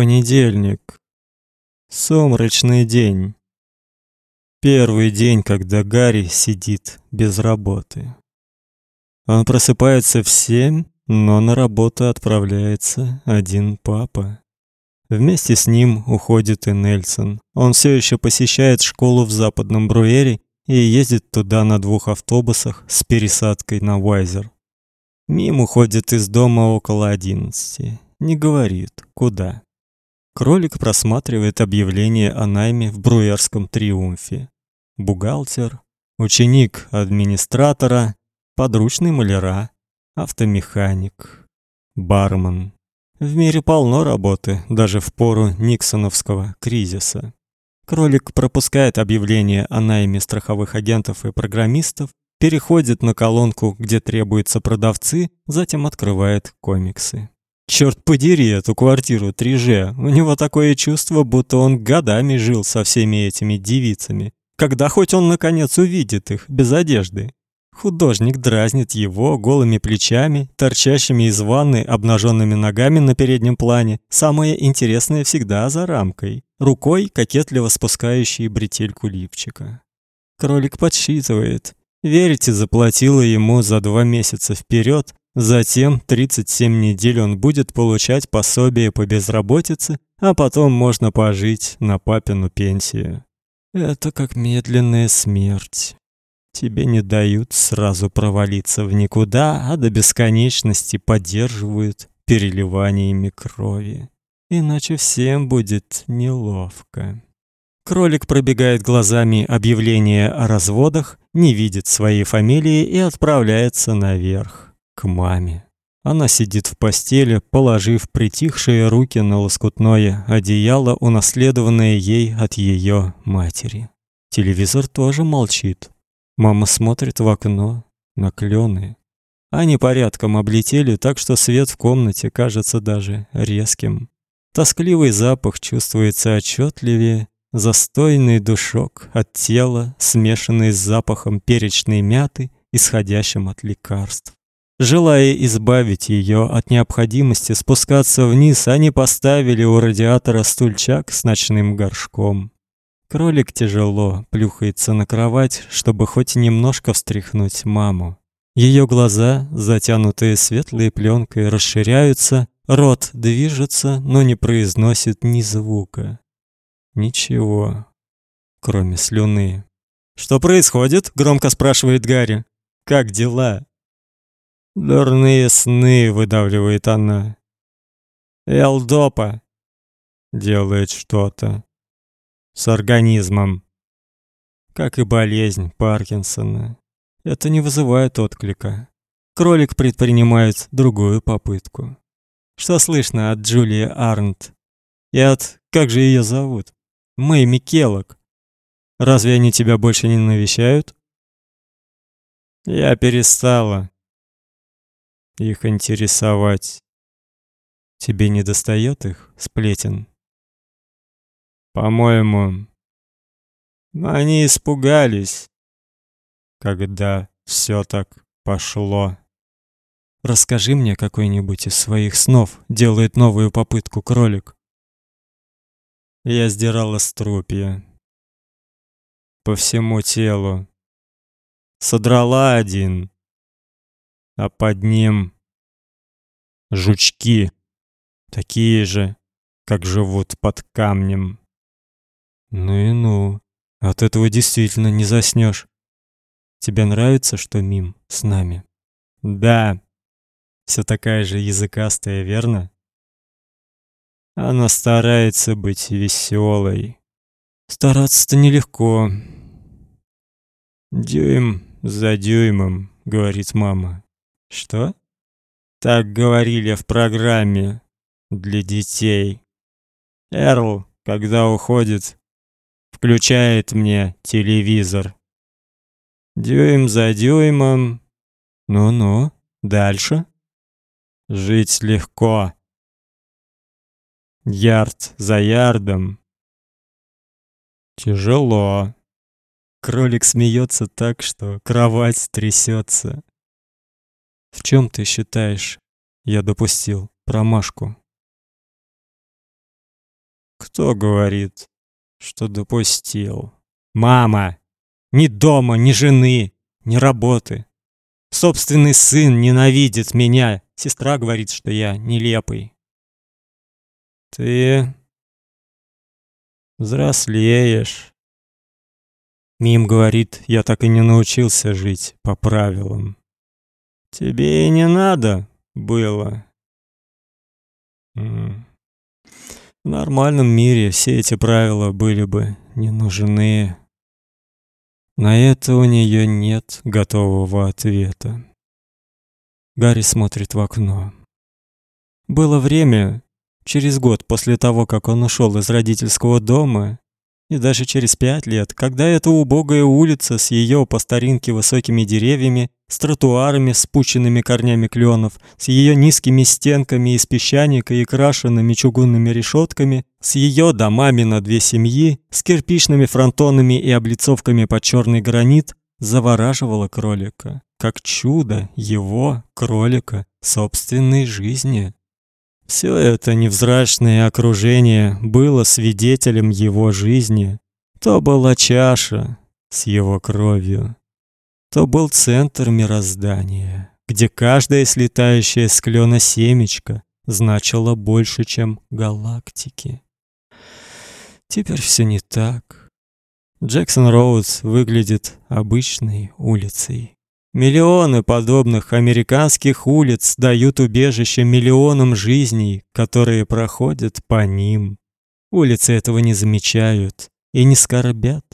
Понедельник. Сумрачный день. Первый день, когда Гарри сидит без работы. Он просыпается в семь, но на работу отправляется один папа. Вместе с ним уходит и Нельсон. Он все еще посещает школу в Западном Бруэре и ездит туда на двух автобусах с пересадкой на Вайзер. Мим уходит из дома около одиннадцати. Не говорит, куда. Кролик просматривает объявление о найме в Бруерском Триумфе. Бухгалтер, ученик администратора, подручный маляра, автомеханик, бармен. В мире полно работы, даже в пору Никсоновского кризиса. Кролик пропускает объявление о найме страховых агентов и программистов, переходит на колонку, где требуются продавцы, затем открывает комиксы. Черт подери эту квартиру 3G. У него такое чувство, будто он годами жил со всеми этими девицами. Когда хоть он наконец увидит их без одежды? Художник дразнит его голыми плечами, торчащими из ванны обнаженными ногами на переднем плане. Самое интересное всегда за рамкой, рукой кокетливо спускающей бретельку лифчика. Кролик подсчитывает. Верите, заплатила ему за два месяца вперед, Затем 37 недель он будет получать пособие по безработице, а потом можно пожить на папину пенсию. Это как медленная смерть. Тебе не дают сразу провалиться в никуда, а до бесконечности поддерживают переливаниями крови. Иначе всем будет неловко. Кролик пробегает глазами объявление о разводах, не видит своей фамилии и отправляется наверх к маме. Она сидит в постели, положив притихшие руки на лоскутное одеяло, унаследованное ей от ее матери. Телевизор тоже молчит. Мама смотрит в окно на клены. Они порядком облетели, так что свет в комнате кажется даже резким. Тоскливый запах чувствуется отчетливее, застойный душок от тела, смешанный с запахом перечной мяты, исходящим от лекарств. Желая избавить ее от необходимости спускаться вниз, они поставили у радиатора стульчак с ночным горшком. Кролик тяжело плюхается на кровать, чтобы хоть немножко встряхнуть маму. Ее глаза, затянутые светлой пленкой, расширяются, рот движется, но не произносит ни звука. Ничего, кроме слюны. Что происходит? громко спрашивает Гарри. Как дела? Дурные сны, выдавливает она. Элдопа делает что-то с организмом, как и болезнь Паркинсона. Это не вызывает отклика. Кролик предпринимает другую попытку. Что слышно от Джулии Арнт? И от как же ее зовут? Мэй Микелок. Разве они тебя больше не навещают? Я перестала их интересовать. Тебе не достает их сплетен? По-моему, они испугались, когда все так пошло. Расскажи мне какой-нибудь из своих снов, делает новую попытку кролик. Я сдирала струпья по всему телу. Содрала один, а под ним жучки, такие же, как живут под камнем. Ну и ну, от этого действительно не заснешь. Тебе нравится, что Мим с нами? Да. Все такая же языкастая, верно? Она старается быть веселой. Стараться-то нелегко. Дюйм за дюймом, говорит мама. Что? Так говорили в программе для детей. Эрл, когда уходит, включает мне телевизор. Дюйм за дюймом. Ну-ну, дальше. Жить легко. Ярд за ярдом. Тяжело. Кролик смеется так, что кровать трясется. В чем ты считаешь, я допустил промашку? Что говорит? Что допустил? Мама! Ни дома, ни жены, ни работы. Собственный сын ненавидит меня. Сестра говорит, что я нелепый. Ты взрослеешь. Мим говорит, я так и не научился жить по правилам. Тебе и не надо было. В нормальном мире все эти правила были бы не нужны. На это у нее нет готового ответа. Гарри смотрит в окно. Было время, через год после того, как он ушел из родительского дома, и даже через пять лет, когда эта убогая улица с ее по старинке высокими деревьями, с тротуарами, спущенными корнями кленов, с ее низкими стенками из песчаника и крашенными чугунными решетками, с ее домами на две семьи, с кирпичными фронтонами и облицовками под черный гранит, завораживала кролика, как чудо его, кролика, собственной жизни. Все это невзрачное окружение было свидетелем его жизни. То была чаша с его кровью. То был центр мироздания, где каждая слетающая с клена семечко значило больше, чем галактики. Теперь все не так. Джексон Роудс выглядит обычной улицей. Миллионы подобных американских улиц дают убежище миллионам жизней, которые проходят по ним. Улицы этого не замечают и не скорбят,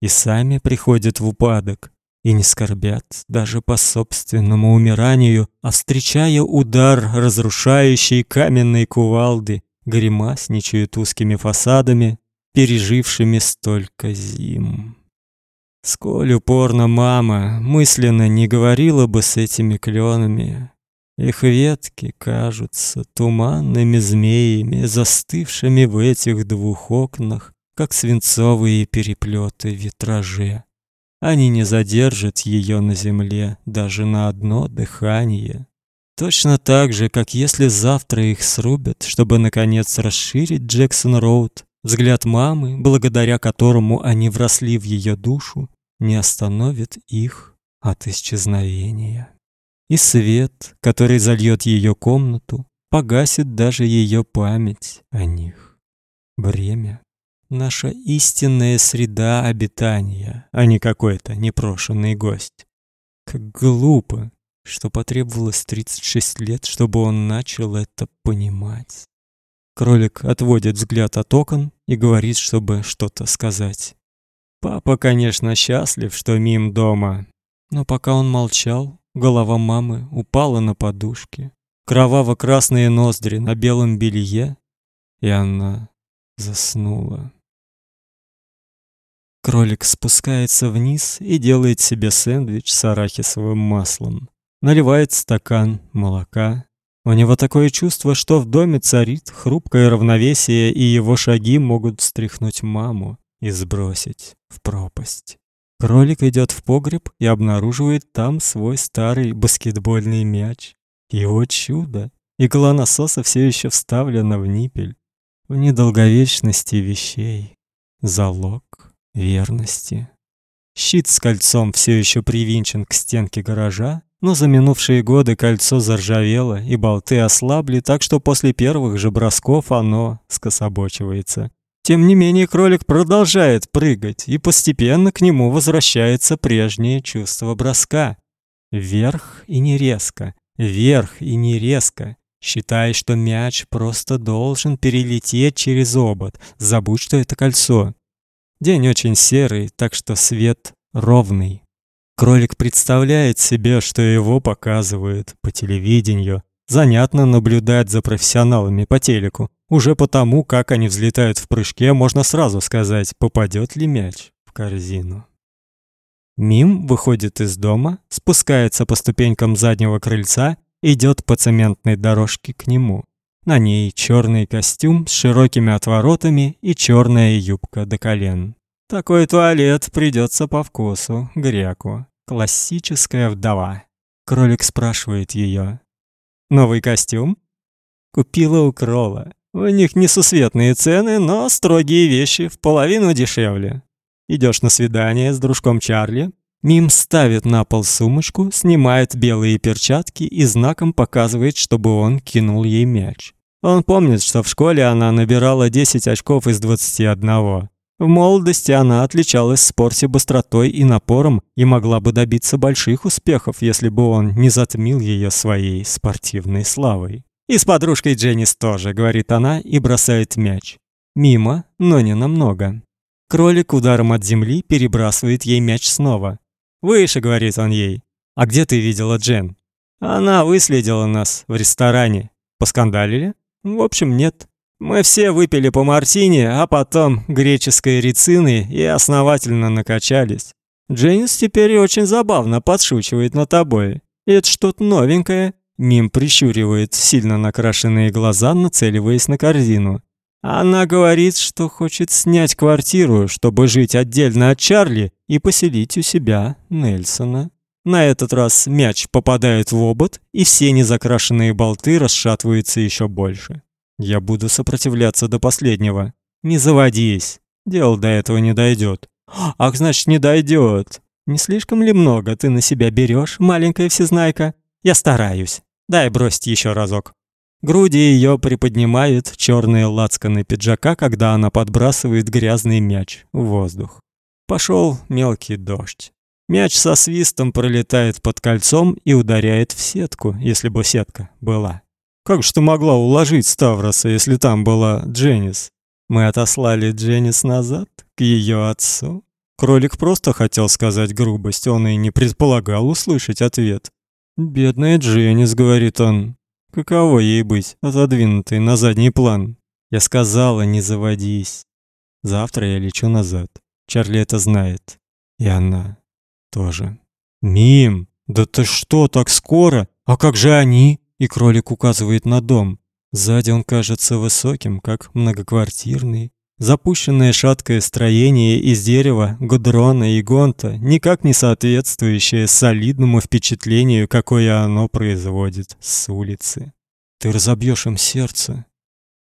и сами приходят в упадок, и не скорбят даже по собственному умиранию, а встречая удар разрушающей каменной кувалды, гримасничают узкими фасадами, пережившими столько зим. Сколь упорно мама мысленно не говорила бы с этими кленами, их ветки кажутся туманными змеями, застывшими в этих двух окнах, как свинцовые переплеты витраже. Они не задержат ее на земле даже на одно дыхание. Точно так же, как если завтра их срубят, чтобы наконец расширить Джексон-роуд, взгляд мамы, благодаря которому они вросли в ее душу, не остановит их от исчезновения. И свет, который зальет ее комнату, погасит даже ее память о них. Время — наша истинная среда обитания, а не какой-то непрошенный гость. Как глупо, что потребовалось 36 лет, чтобы он начал это понимать. Кролик отводит взгляд от окон и говорит, чтобы что-то сказать. Папа, конечно, счастлив, что Мим дома. Но пока он молчал, голова мамы упала на подушки. Кроваво-красные ноздри на белом белье, и она заснула. Кролик спускается вниз и делает себе сэндвич с арахисовым маслом. Наливает стакан молока. У него такое чувство, что в доме царит хрупкое равновесие, и его шаги могут встряхнуть маму и сбросить в пропасть. Кролик идет в погреб и обнаруживает там свой старый баскетбольный мяч. Его чудо! Игла насоса все еще вставлена в ниппель. В недолговечности вещей. Залог верности. Щит с кольцом все еще привинчен к стенке гаража, но за минувшие годы кольцо заржавело и болты ослабли, так что после первых же бросков оно скособочивается. Тем не менее, кролик продолжает прыгать, и постепенно к нему возвращается прежнее чувство броска. Вверх и не резко, вверх и не резко. Считай, что мяч просто должен перелететь через обод. Забудь, что это кольцо. День очень серый, так что свет ровный. Кролик представляет себе, что его показывают по телевидению. Занятно наблюдать за профессионалами по телеку. Уже потому, как они взлетают в прыжке, можно сразу сказать, попадет ли мяч в корзину. Мим выходит из дома, спускается по ступенькам заднего крыльца, идет по цементной дорожке к нему. На ней черный костюм с широкими отворотами и черная юбка до колен. Такой туалет придется по вкусу греку. Классическая вдова. Кролик спрашивает ее: "Новый костюм?" Купила у Крола. У них несусветные цены, но строгие вещи в половину дешевле. Идешь на свидание с дружком Чарли, Мим ставит на пол сумочку, снимает белые перчатки и знаком показывает, чтобы он кинул ей мяч. Он помнит, что в школе она набирала 10 очков из 21. В молодости она отличалась в спорте быстротой и напором и могла бы добиться больших успехов, если бы он не затмил ее своей спортивной славой. И с подружкой Дженнис тоже, говорит она и бросает мяч. Мимо, но не намного. Кролик ударом от земли перебрасывает ей мяч снова. «Выше», — говорит он ей. «А где ты видела Джен?» «Она выследила нас в ресторане. Поскандалили?» «В общем, нет. Мы все выпили по мартини, а потом греческой рецины и основательно накачались. Дженнис теперь очень забавно подшучивает над тобой. Это что-то новенькое». Мим прищуривает сильно накрашенные глаза, нацеливаясь на корзину. Она говорит, что хочет снять квартиру, чтобы жить отдельно от Чарли и поселить у себя Нельсона. На этот раз мяч попадает в обод, и все незакрашенные болты расшатываются еще больше. Я буду сопротивляться до последнего. Не заводись. Дело до этого не дойдет. Ах, значит, не дойдет. Не слишком ли много ты на себя берешь, маленькая всезнайка? Я стараюсь. Дай бросить еще разок. Груди ее приподнимают черные лацканы пиджака, когда она подбрасывает грязный мяч в воздух. Пошел мелкий дождь. Мяч со свистом пролетает под кольцом и ударяет в сетку, если бы сетка была. Как же ты могла уложить Ставроса, если там была Дженнис? Мы отослали Дженнис назад к ее отцу. Кролик просто хотел сказать грубость, он и не предполагал услышать ответ. «Бедная Дженнис», — говорит он, Каково ей быть отодвинутой на задний план? Я сказала, не заводись. Завтра я лечу назад. Чарли это знает. И она тоже. Мим, да ты что, так скоро? А как же они? И кролик указывает на дом. Сзади он кажется высоким, как многоквартирный. Запущенное шаткое строение из дерева, гудрона и гонта, никак не соответствующее солидному впечатлению, какое оно производит с улицы. Ты разобьешь им сердце.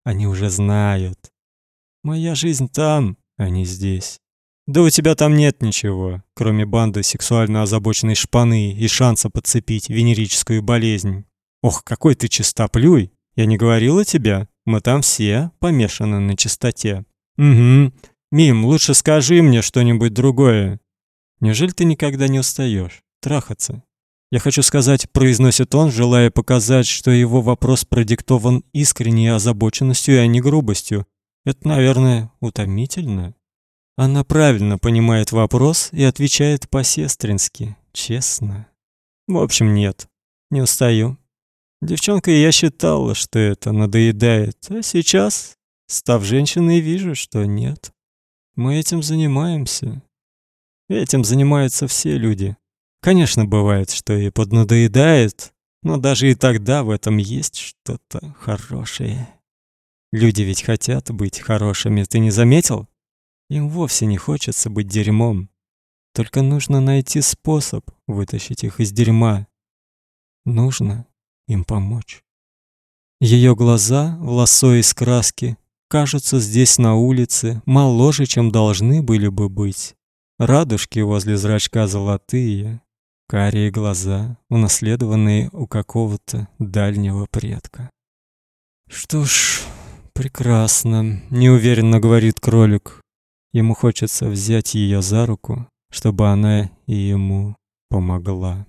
Они уже знают. Моя жизнь там, а не здесь. Да у тебя там нет ничего, кроме банды сексуально озабоченной шпаны и шанса подцепить венерическую болезнь. Ох, какой ты чистоплюй! Я не говорила тебе? Мы там все помешаны на чистоте. Угу. Мим, лучше скажи мне что-нибудь другое. Неужели ты никогда не устаешь трахаться? Я хочу сказать, произносит он, желая показать, что его вопрос продиктован искренней озабоченностью, а не грубостью. Это, наверное, утомительно. Она правильно понимает вопрос и отвечает по-сестрински, честно. В общем, нет. Не устаю. Девчонка, я считала, что это надоедает, а сейчас Став женщиной, вижу, что нет. Мы этим занимаемся. Этим занимаются все люди. Конечно, бывает, что и поднадоедает, но даже и тогда в этом есть что-то хорошее. Люди ведь хотят быть хорошими, ты не заметил? Им вовсе не хочется быть дерьмом. Только нужно найти способ вытащить их из дерьма. Нужно им помочь. Ее глаза в лосо из краски кажутся здесь на улице моложе, чем должны были бы быть. Радужки возле зрачка золотые, карие глаза, унаследованные у какого-то дальнего предка. Что ж, прекрасно, неуверенно говорит кролик. Ему хочется взять ее за руку, чтобы она и ему помогла.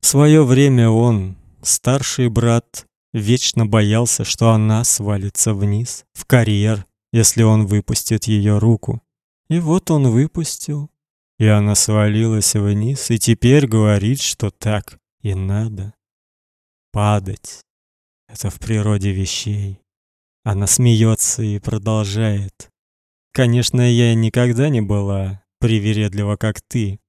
В свое время он, старший брат Вечно боялся, что она свалится вниз, в карьер, если он выпустит ее руку. И вот он выпустил, и она свалилась вниз, и теперь говорит, что так и надо. Падать — это в природе вещей. Она смеется и продолжает. Конечно, я никогда не была привередлива, как ты,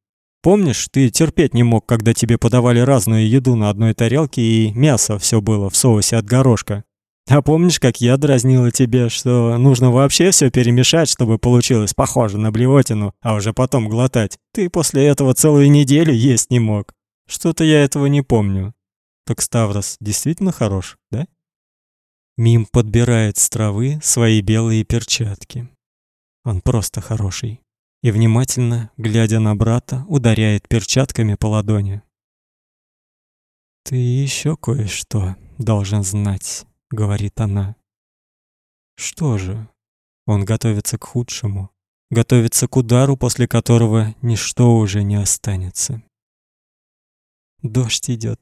Помнишь, ты терпеть не мог, когда тебе подавали разную еду на одной тарелке и мясо все было в соусе от горошка? А помнишь, как я дразнила тебе, что нужно вообще все перемешать, чтобы получилось похоже на блевотину, а уже потом глотать? Ты после этого целую неделю есть не мог. Что-то я этого не помню. Так Ставрос действительно хорош, да? Мим подбирает с травы свои белые перчатки. Он просто хороший. И внимательно, глядя на брата, ударяет перчатками по ладони. Ты еще кое-что должен знать, говорит она. Что же? Он готовится к худшему, готовится к удару, после которого ничто уже не останется. Дождь идет,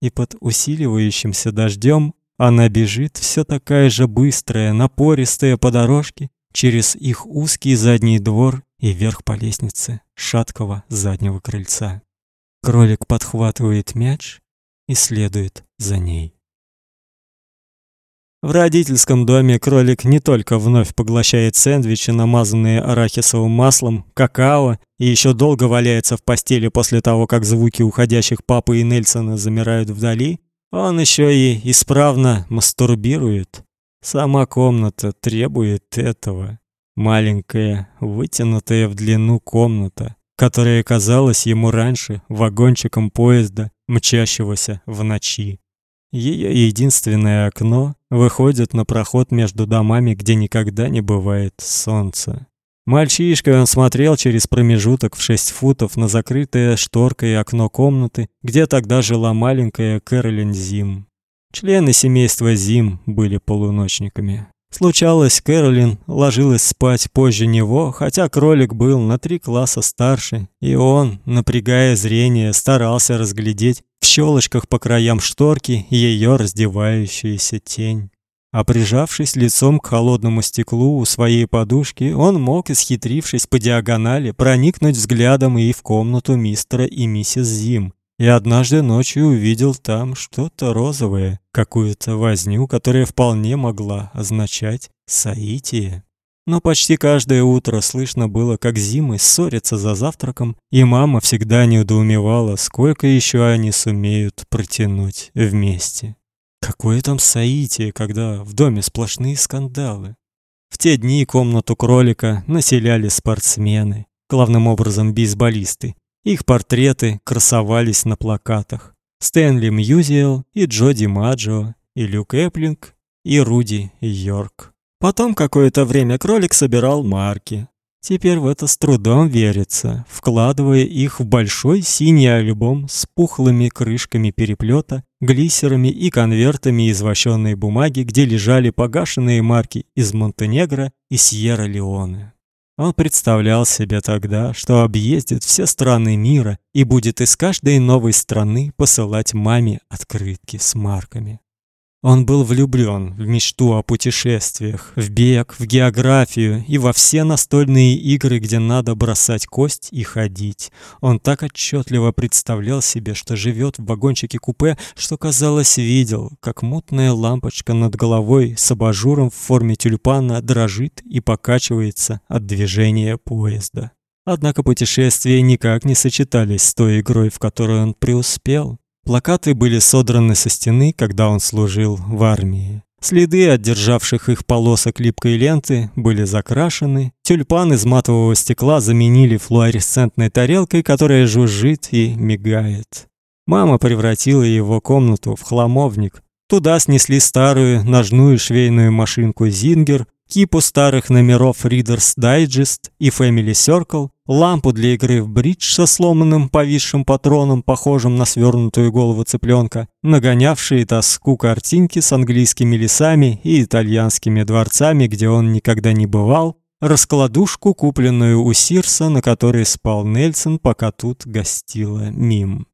и под усиливающимся дождем она бежит все такая же быстрая, напористая по дорожке через их узкий задний двор и вверх по лестнице шаткого заднего крыльца. Кролик подхватывает мяч и следует за ней. В родительском доме кролик не только вновь поглощает сэндвичи, намазанные арахисовым маслом, какао, и еще долго валяется в постели после того, как звуки уходящих папы и Нельсона замирают вдали, он еще и исправно мастурбирует. Сама комната требует этого. Маленькая, вытянутая в длину комната, которая казалась ему раньше вагончиком поезда, мчащегося в ночи. Ее единственное окно выходит на проход между домами, где никогда не бывает солнца. Мальчишкой он смотрел через промежуток в шесть футов на закрытое шторкой окно комнаты, где тогда жила маленькая Кэролин Зим. Члены семейства Зим были полуночниками. Случалось, Кэролин ложилась спать позже него, хотя кролик был на три класса старше, и он, напрягая зрение, старался разглядеть в щелочках по краям шторки ее раздевающуюся тень. А прижавшись лицом к холодному стеклу у своей подушки, он мог, исхитрившись по диагонали, проникнуть взглядом и в комнату мистера и миссис Зим, и однажды ночью увидел там что-то розовое, какую-то возню, которая вполне могла означать соитие. Но почти каждое утро слышно было, как Зимы ссорятся за завтраком, и мама всегда недоумевала, сколько еще они сумеют протянуть вместе. Какое там соитие, когда в доме сплошные скандалы. В те дни комнату кролика населяли спортсмены, главным образом бейсболисты, их портреты красовались на плакатах. Стэнли Мьюзиэл и Джо Ди Маджо, и Люк Эплинг, и Руди Йорк. Потом какое-то время кролик собирал марки. Теперь в это с трудом верится, вкладывая их в большой синий альбом с пухлыми крышками переплета, глиссерами и конвертами из вощёной бумаги, где лежали погашенные марки из Монтенегро и Сьерра-Леоне. Он представлял себе тогда, что объездит все страны мира и будет из каждой новой страны посылать маме открытки с марками. Он был влюблен в мечту о путешествиях, в бег, в географию и во все настольные игры, где надо бросать кость и ходить. Он так отчетливо представлял себе, что живет в вагончике купе, что казалось видел, как мутная лампочка над головой с абажуром в форме тюльпана дрожит и покачивается от движения поезда. Однако путешествия никак не сочетались с той игрой, в которой он преуспел. Плакаты были содраны со стены, когда он служил в армии. Следы от державших их полосок липкой ленты были закрашены. Тюльпан из матового стекла заменили флуоресцентной тарелкой, которая жужжит и мигает. Мама превратила его комнату в хламовник. Туда снесли старую ножную швейную машинку Зингер, кипу старых номеров Reader's Digest и Family Circle, лампу для игры в бридж со сломанным повисшим патроном, похожим на свернутую голову цыпленка, нагонявшие тоску картинки с английскими лесами и итальянскими дворцами, где он никогда не бывал, раскладушку, купленную у Сирса, на которой спал Нельсон, пока тут гостила Мим.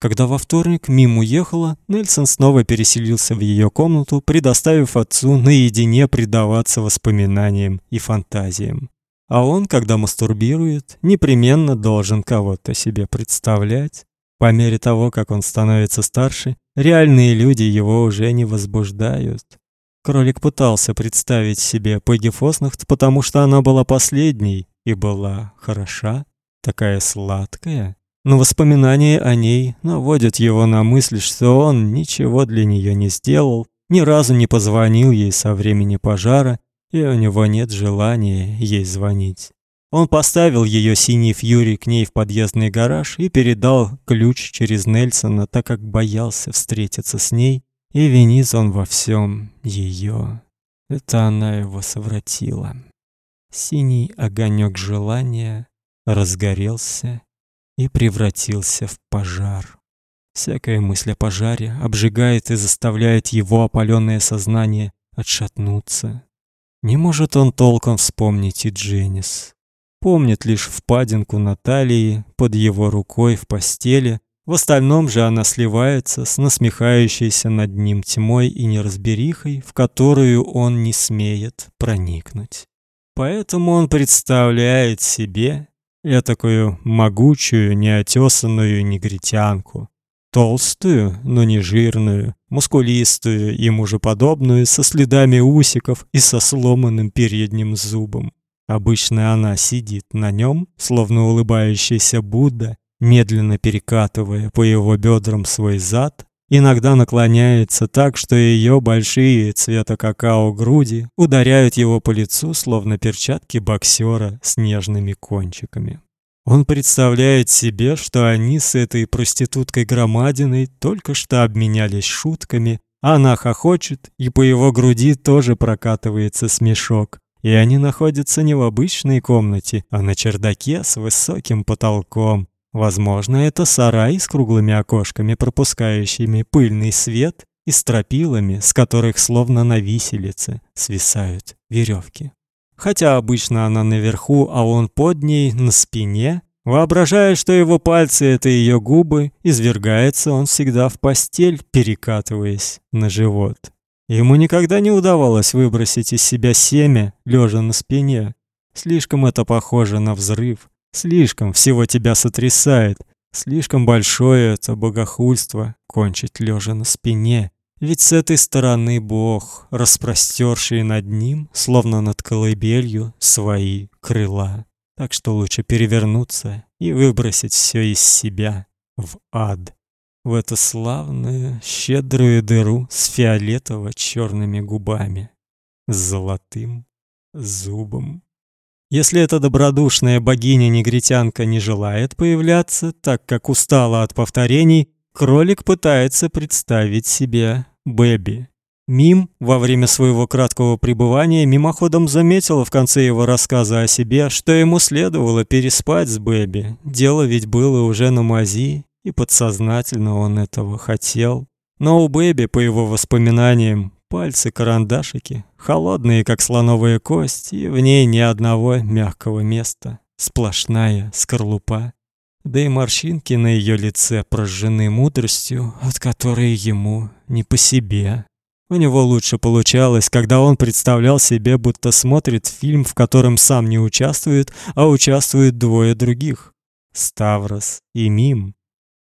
Когда во вторник Мим уехала, Нельсон снова переселился в ее комнату, предоставив отцу наедине предаваться воспоминаниям и фантазиям. А он, когда мастурбирует, непременно должен кого-то себе представлять. По мере того, как он становится старше, реальные люди его уже не возбуждают. Кролик пытался представить себе Пегги Фоснахт, потому что она была последней и была хороша, такая сладкая но воспоминания о ней наводят его на мысль, что он ничего для нее не сделал, ни разу не позвонил ей со времени пожара, и у него нет желания ей звонить. Он поставил ее синий фьюри к ней в подъездный гараж и передал ключ через Нельсона, так как боялся встретиться с ней и винит он во всем ее. Это она его совратила. Синий огонек желания разгорелся и превратился в пожар. Всякая мысль о пожаре обжигает и заставляет его опаленное сознание отшатнуться. Не может он толком вспомнить и Дженнис. Помнит лишь впадинку на талии под его рукой в постели. В остальном же она сливается с насмехающейся над ним тьмой и неразберихой, в которую он не смеет проникнуть. Поэтому он представляет себе этакую могучую, неотесанную негритянку, толстую, но не жирную, мускулистую и мужеподобную, со следами усиков и со сломанным передним зубом. Обычно она сидит на нем, словно улыбающийся Будда, медленно перекатывая по его бедрам свой зад, иногда наклоняется так, что ее большие цвета какао груди ударяют его по лицу, словно перчатки боксера с нежными кончиками. Он представляет себе, что они с этой проституткой громадиной только что обменялись шутками, а она хохочет, и по его груди тоже прокатывается смешок. И они находятся не в обычной комнате, а на чердаке с высоким потолком. Возможно, это сарай с круглыми окошками, пропускающими пыльный свет, и стропилами, с которых словно на виселице свисают веревки. Хотя обычно она наверху, а он под ней на спине, воображая, что его пальцы это ее губы, извергается он всегда в постель, перекатываясь на живот. Ему никогда не удавалось выбросить из себя семя, лежа на спине. Слишком это похоже на взрыв, слишком всего тебя сотрясает, слишком большое это богохульство кончить лежа на спине. Ведь с этой стороны Бог, распростерший над ним, словно над колыбелью, свои крыла. Так что лучше перевернуться и выбросить все из себя в ад в эту славную, щедрую дыру с фиолетово черными губами, с золотым зубом. Если эта добродушная богиня-негритянка не желает появляться, так как устала от повторений, кролик пытается представить себе Бэби. Мим во время своего краткого пребывания мимоходом заметила в конце его рассказа о себе, что ему следовало переспать с Бэби. Дело ведь было уже на мази, и подсознательно он этого хотел. Но у Бэби, по его воспоминаниям, пальцы карандашики, холодные, как слоновая кость, и в ней ни одного мягкого места, сплошная скорлупа. Да и морщинки на ее лице прожжены мудростью, от которой ему не по себе. У него лучше получалось, когда он представлял себе, будто смотрит фильм, в котором сам не участвует, а участвуют двое других. Ставрос и Мим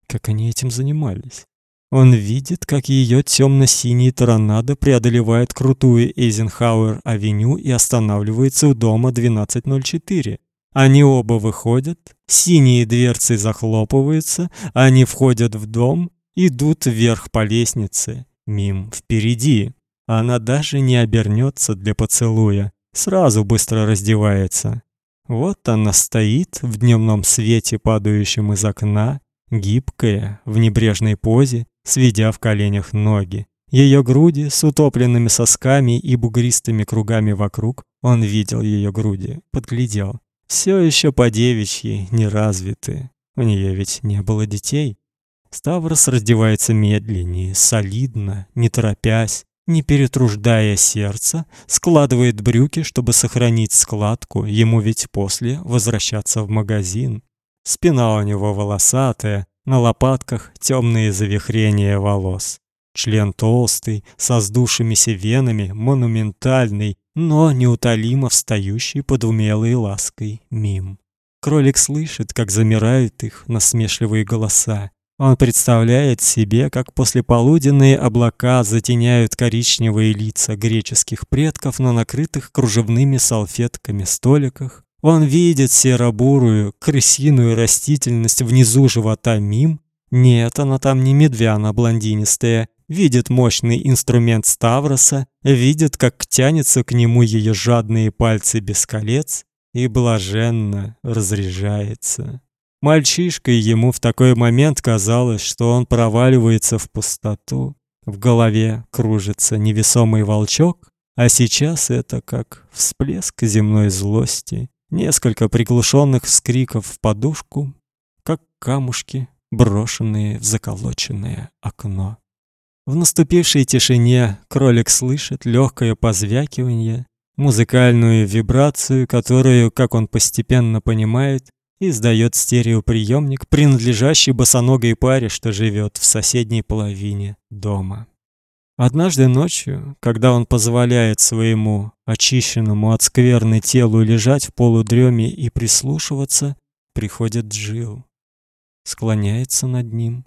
как они этим занимались. Он видит, как ее темно-синий торонадо преодолевает крутую Эйзенхауэр-авеню и останавливается у дома 1204. Они оба выходят, синие дверцы захлопываются, они входят в дом, идут вверх по лестнице, мим впереди. Она даже не обернется для поцелуя, сразу быстро раздевается. Вот она стоит в дневном свете, падающем из окна, гибкая, в небрежной позе, сведя в коленях ноги. Ее груди с утопленными сосками и бугристыми кругами вокруг. Он видел ее груди, подглядел. Все еще по девичьи, неразвитые. У нее ведь не было детей. Ставрос раздевается медленнее, солидно, не торопясь, не перетруждая сердце, складывает брюки, чтобы сохранить складку. Ему ведь после возвращаться в магазин. Спина у него волосатая, на лопатках темные завихрения волос. Член толстый, со сдувшимися венами, монументальный, но неутолимо встающий под умелой лаской мим. Кролик слышит, как замирают их насмешливые голоса. Он представляет себе, как послеполуденные облака затеняют коричневые лица греческих предков на накрытых кружевными салфетками столиках, он видит серо-бурую, крысиную растительность внизу живота Мим. Нет, она там не медвяна блондинистая. Видит мощный инструмент Ставроса, видит, как тянется к нему ее жадные пальцы без колец и блаженно разряжается. Мальчишкой ему в такой момент казалось, что он проваливается в пустоту. В голове кружится невесомый волчок, а сейчас это как всплеск земной злости, несколько приглушенных вскриков в подушку, как камушки, брошенные в заколоченное окно. В наступившей тишине кролик слышит легкое позвякивание, музыкальную вибрацию, которую, как он постепенно понимает, издает стереоприемник, принадлежащий босоногой паре, что живет в соседней половине дома. Однажды ночью, когда он позволяет своему очищенному от скверны телу лежать в полудреме и прислушиваться, приходит Джил, склоняется над ним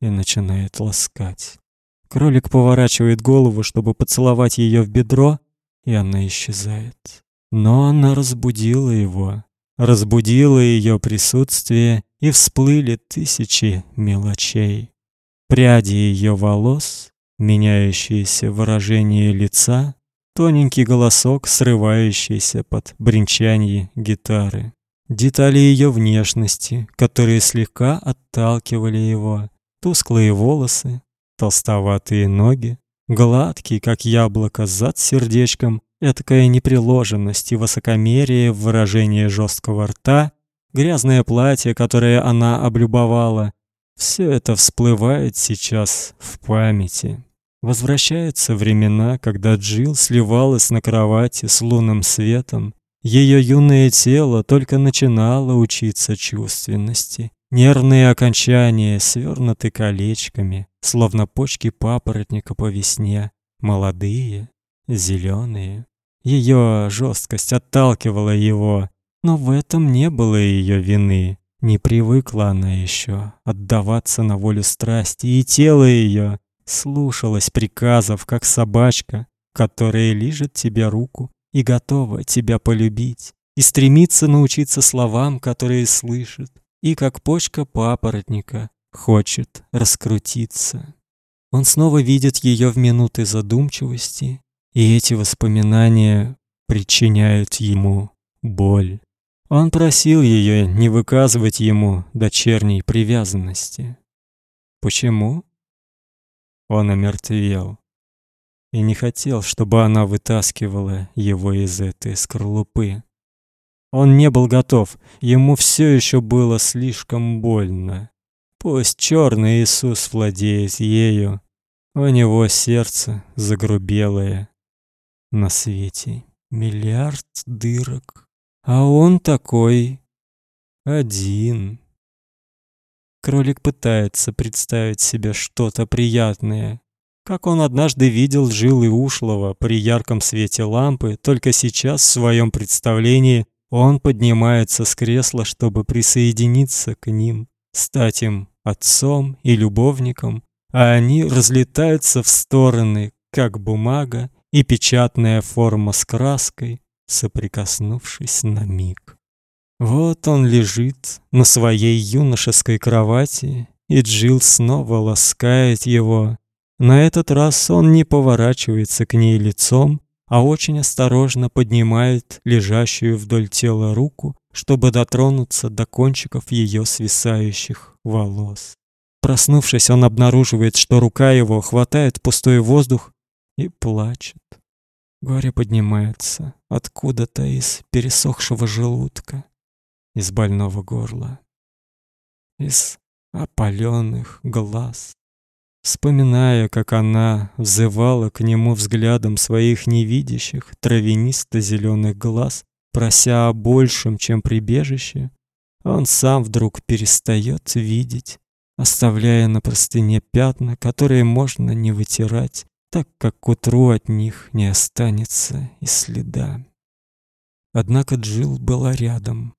и начинает ласкать. Кролик поворачивает голову, чтобы поцеловать ее в бедро, и она исчезает. Но она разбудила его, разбудила ее присутствие, и всплыли тысячи мелочей. Пряди ее волос, меняющиеся выражение лица, тоненький голосок, срывающийся под бренчанье гитары. Детали ее внешности, которые слегка отталкивали его, тусклые волосы, толстоватые ноги, гладкий, как яблоко, зад сердечком, этакая неприложенность и высокомерие в выражении жесткого рта, грязное платье, которое она облюбовала, все это всплывает сейчас в памяти. Возвращаются времена, когда Джил сливалась на кровати с лунным светом. Ее юное тело только начинало учиться чувственности. Нервные окончания свернуты колечками, словно почки папоротника по весне, молодые, зеленые. Ее жесткость отталкивала его, но в этом не было ее вины. Не привыкла она еще отдаваться на волю страсти, и тело ее слушалось приказов, как собачка, которая лижет тебе руку и готова тебя полюбить, и стремится научиться словам, которые слышит и как почка папоротника хочет раскрутиться. Он снова видит ее в минуты задумчивости, и эти воспоминания причиняют ему боль. Он просил ее не выказывать ему дочерней привязанности. Почему? Он омертвел и не хотел, чтобы она вытаскивала его из этой скорлупы. Он не был готов, ему все еще было слишком больно. Пусть черный Иисус владеет ею, у него сердце загрубелое. На свете миллиард дырок, а он такой один. Кролик пытается представить себе что-то приятное, как он однажды видел жилы ушлого при ярком свете лампы, только сейчас в своем представлении он поднимается с кресла, чтобы присоединиться к ним, стать им отцом и любовником, а они разлетаются в стороны, как бумага и печатная форма с краской, соприкоснувшись на миг. Вот он лежит на своей юношеской кровати, и Джил снова ласкает его. На этот раз он не поворачивается к ней лицом, а очень осторожно поднимает лежащую вдоль тела руку, чтобы дотронуться до кончиков ее свисающих волос. Проснувшись, он обнаруживает, что рука его хватает пустой воздух и плачет. Горе поднимается откуда-то из пересохшего желудка, из больного горла, из опаленных глаз. Вспоминая, как она взывала к нему взглядом своих невидящих, травянисто зеленых глаз, прося о большем, чем прибежище, он сам вдруг перестает видеть, оставляя на простыне пятна, которые можно не вытирать, так как к утру от них не останется и следа. Однако Джил была рядом.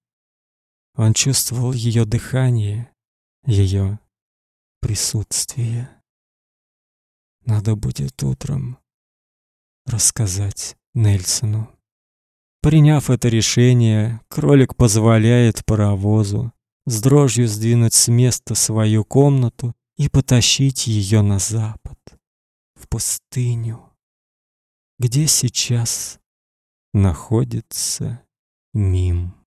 Он чувствовал ее дыхание, ее присутствие. Надо будет утром рассказать Нельсону. Приняв это решение, кролик позволяет паровозу с дрожью сдвинуть с места свою комнату и потащить ее на запад, в пустыню, где сейчас находится Мим.